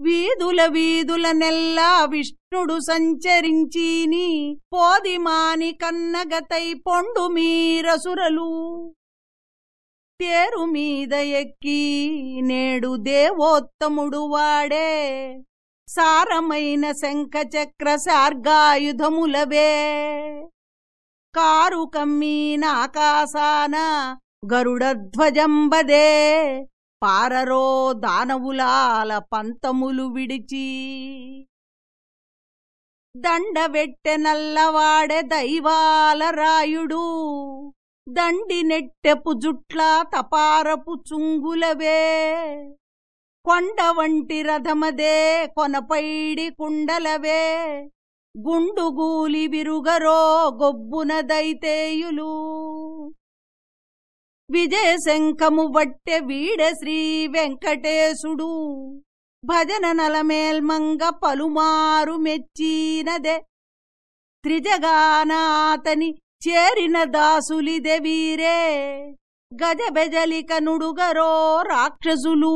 వీధుల వీధుల నెల్లా విష్ణుడు సంచరించీని పోదిమాని కన్నగతై పొండు మీరసురలు. తేరు మీద ఎక్కి నేడు దేవోత్తముడు వాడే సారమైన శంఖచక్ర సార్గాయుధములవే కారు కమ్మీన ఆకాశాన గరుడధ్వజంబదే పారరో దానవులాల పంతములు విడిచి దండవెట్టె నల్లవాడె దైవాల రాయుడు. దండి నెట్టెపు జుట్ల తపారపు చుంగులవే. కొండ వంటి రథమదే కొనపైడి కుండలవే. గుండుగూలి విరుగరో గొబ్బున దైతేయులూ. విజయశంఖము వట్టె వీడ శ్రీ వెంకటేశుడు. భజన నలమేల్మంగ పలుమారు మెచ్చినదే. త్రిజగానాతని చేరిన దాసులిదె వీరే గజబెజలిక నుడుగరో రాక్షసులు.